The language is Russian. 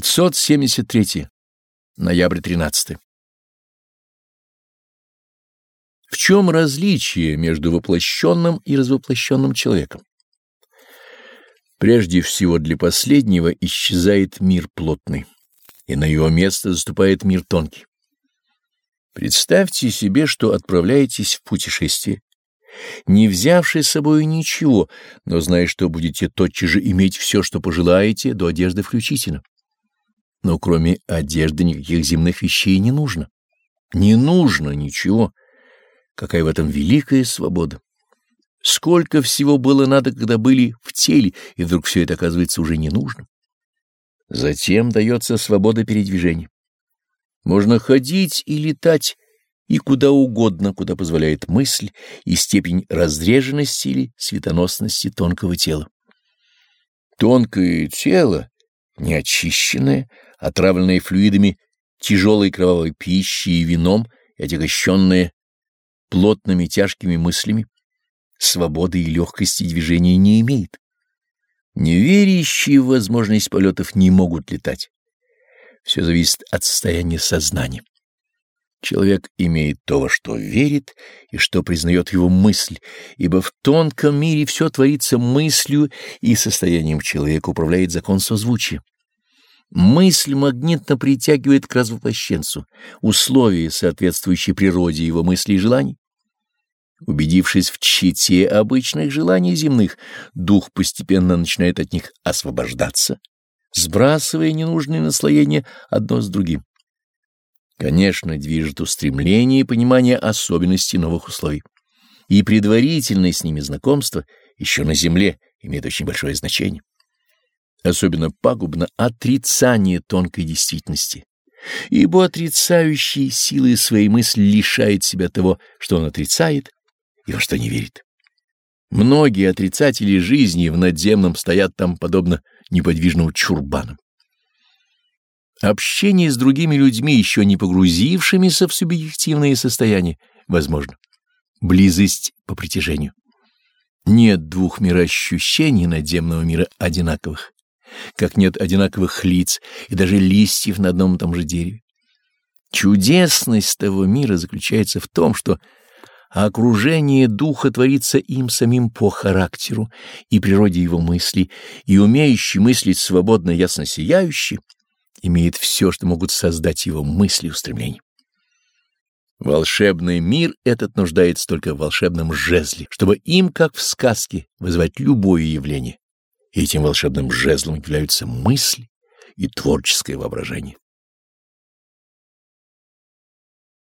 573. Ноябрь 13. В чем различие между воплощенным и развоплощенным человеком? Прежде всего для последнего исчезает мир плотный, и на его место заступает мир тонкий. Представьте себе, что отправляетесь в путешествие, не взявши с собой ничего, но зная, что будете тотчас же иметь все, что пожелаете, до одежды включительно. Но кроме одежды никаких земных вещей не нужно. Не нужно ничего. Какая в этом великая свобода! Сколько всего было надо, когда были в теле, и вдруг все это оказывается уже не нужно. Затем дается свобода передвижения. Можно ходить и летать, и куда угодно, куда позволяет мысль и степень разреженности или светоносности тонкого тела. Тонкое тело, неочищенное, отравленное флюидами тяжелой кровавой пищей и вином и отягощенное плотными тяжкими мыслями, свободы и легкости движения не имеет. Неверящие в возможность полетов не могут летать. Все зависит от состояния сознания. Человек имеет то, во что верит и что признает его мысль, ибо в тонком мире все творится мыслью, и состоянием человека управляет закон созвучия. Мысль магнитно притягивает к развоплощенцу условия, соответствующие природе его мыслей и желаний. Убедившись в чите обычных желаний земных, дух постепенно начинает от них освобождаться, сбрасывая ненужные наслоения одно с другим. Конечно, движет устремление и понимание особенностей новых условий. И предварительное с ними знакомство еще на земле имеет очень большое значение. Особенно пагубно отрицание тонкой действительности, ибо отрицающий силой своей мысли лишает себя того, что он отрицает и во что не верит. Многие отрицатели жизни в надземном стоят там подобно неподвижным чурбанам. Общение с другими людьми, еще не погрузившимися в субъективные состояния, возможно. Близость по притяжению. Нет двух мироощущений надземного мира одинаковых, как нет одинаковых лиц и даже листьев на одном и том же дереве. Чудесность того мира заключается в том, что окружение духа творится им самим по характеру и природе его мыслей, и умеющий мыслить свободно ясно сияющий, имеет все, что могут создать его мысли и устремления. Волшебный мир этот нуждается только в волшебном жезле, чтобы им, как в сказке, вызвать любое явление. И этим волшебным жезлом являются мысли и творческое воображение.